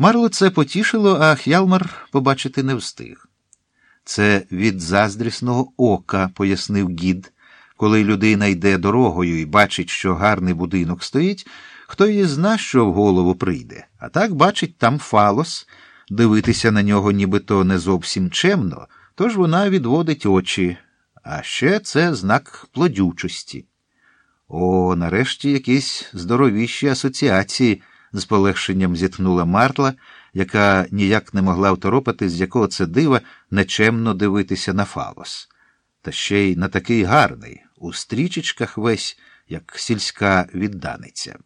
Марло це потішило, а Х'ялмар побачити не встиг. Це від заздрісного ока, пояснив гід. Коли людина йде дорогою і бачить, що гарний будинок стоїть, хто її зна, що в голову прийде. А так бачить там фалос, дивитися на нього нібито не зовсім чемно, тож вона відводить очі. А ще це знак плодючості. О, нарешті якісь здоровіші асоціації, з полегшенням зітхнула Марла, яка ніяк не могла второпати, з якого це дива нечемно дивитися на фалос. Та ще й на такий гарний, у стрічечках весь, як сільська відданиця.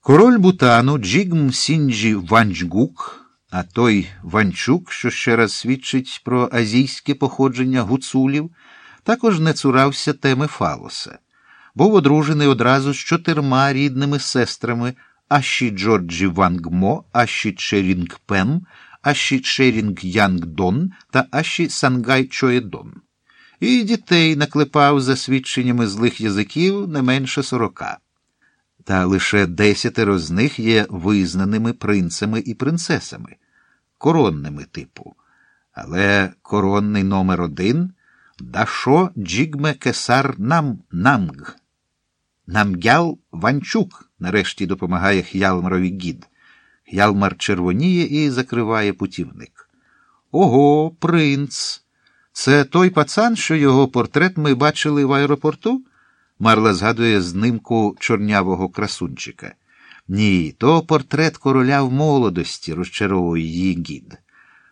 Король Бутану Джігме Сінгє Вангчук, а то й Ванчук, що ще раз свідчить про азійське походження гуцулів, також не цурався теми фалоса. Був одружений одразу з чотирма рідними сестрами Аші Дорджі Вангмо, Аші Черінг Пем, Аші Черінг Янгдон та Аші Сангай Чоден. І дітей наклепав за свідченнями злих язиків не менше сорока. Та лише десятеро з них є визнаними принцами і принцесами, коронними типу. Але коронний номер один Дашо Джігме Кесар Нам Намг. Намгял Ванчук, нарешті допомагає Х'ялмарові гід. Х'ялмар червоніє і закриває путівник. Ого, принц! Це той пацан, що його портрет ми бачили в аеропорту? Марла згадує знимку чорнявого красунчика. Ні, то портрет короля в молодості, розчаровує її гід.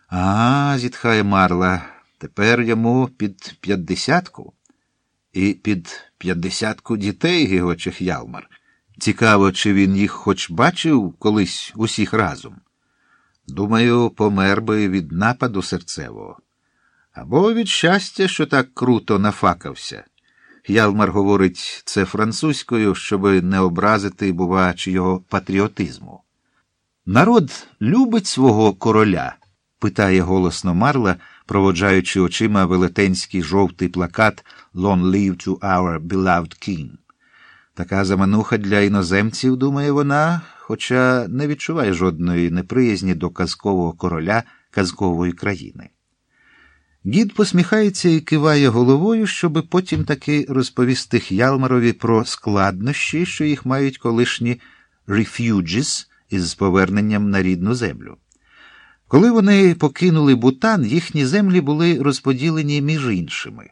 А, зітхає Марла, тепер йому під п'ятдесятку. І під п'ятдесятку дітей, гігоче Ялмар. Цікаво, чи він їх хоч бачив колись усіх разом. Думаю, помер би від нападу серцевого. Або від щастя, що так круто нафакався. Ялмар говорить це французькою, щоби не образити, бува, чи його патріотизму. Народ любить свого короля? питає голосно Марла, проводжаючи очима велетенський жовтий плакат «Long live to our beloved king». Така замануха для іноземців, думає вона, хоча не відчуває жодної неприязні до казкового короля казкової країни. Гід посміхається і киває головою, щоби потім таки розповісти Х'ялмарові про складнощі, що їх мають колишні «refugees» із поверненням на рідну землю. Коли вони покинули Бутан, їхні землі були розподілені між іншими.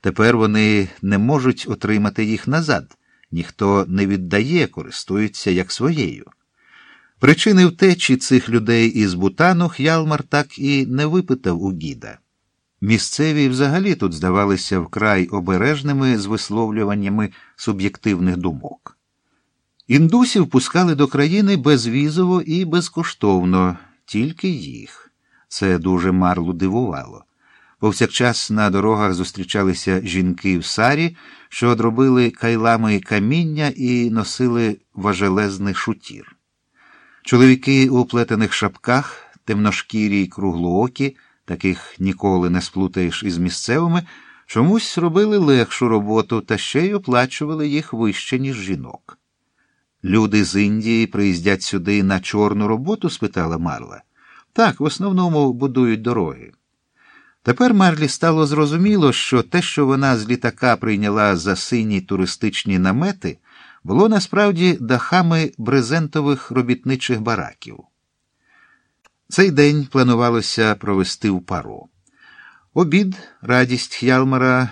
Тепер вони не можуть отримати їх назад, ніхто не віддає, користується як своєю. Причини втечі цих людей із Бутану Х'ялмар так і не випитав у гіда. Місцеві взагалі тут здавалися вкрай обережними з висловлюваннями суб'єктивних думок. Індусів пускали до країни безвізово і безкоштовно, тільки їх. Це дуже марлу дивувало. Повсякчас на дорогах зустрічалися жінки в сарі, що одробили кайлами каміння і носили важелезний шутір. Чоловіки у плетених шапках, темношкірі й круглоокі, таких ніколи не сплутаєш із місцевими, чомусь робили легшу роботу та ще й оплачували їх вище, ніж жінок. Люди з Індії приїздять сюди на чорну роботу? спитала Марла. Так, в основному будують дороги. Тепер Марлі стало зрозуміло, що те, що вона з літака прийняла за сині туристичні намети, було насправді дахами брезентових робітничих бараків. Цей день планувалося провести в пару. Обід, радість Х'ялмара,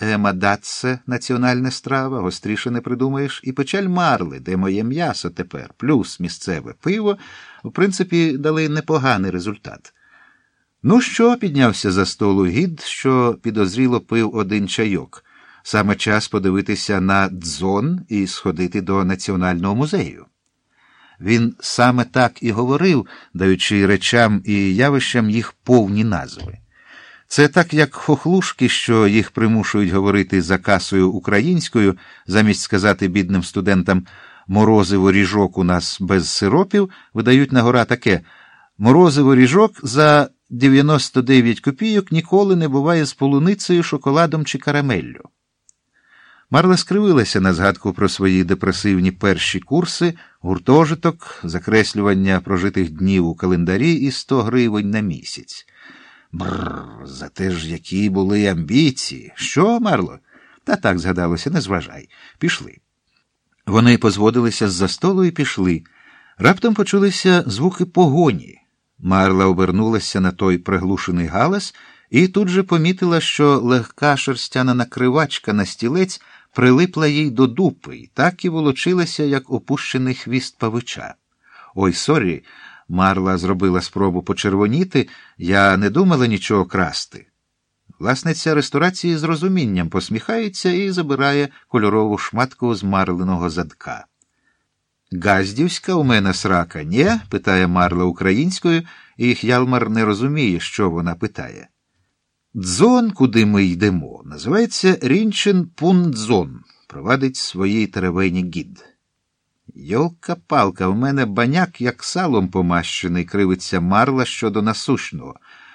Емадатсе, національна страва, гостріше не придумаєш, і печаль марли, де моє м'ясо тепер, плюс місцеве пиво, в принципі, дали непоганий результат. Ну що, піднявся за столу гід, що підозріло пив один чайок. Саме час подивитися на дзон і сходити до Національного музею. Він саме так і говорив, даючи речам і явищам їх повні назви. Це так, як хохлушки, що їх примушують говорити за касою українською, замість сказати бідним студентам морозиво ріжок у нас без сиропів, видають на гора таке морозиво ріжок за 99 копійок ніколи не буває з полуницею, шоколадом чи карамеллю. Марла скривилася на згадку про свої депресивні перші курси, гуртожиток, закреслювання прожитих днів у календарі і 100 гривень на місяць. Бррр, зате ж які були амбіції. Що, Марло? Та так згадалося, не зважай. Пішли. Вони позводилися з за столу і пішли. Раптом почулися звуки погоні. Марла обернулася на той приглушений галас і тут же помітила, що легка шерстяна накривачка на стілець прилипла їй до дупи і так і волочилася, як опущений хвіст павича. Ой, sorry, Марла зробила спробу почервоніти, я не думала нічого красти. Власниця ресторації з розумінням посміхається і забирає кольорову шматку з марленого задка. Газдівська у мене срака, ні? питає Марла українською, і Х'ялмар не розуміє, що вона питає. Дзон, куди ми йдемо, називається Рінчин Пундзон, провадить своїй теревені гід. Йолка палка, в мене баняк, як салом помащений, кривиться марла щодо насущного.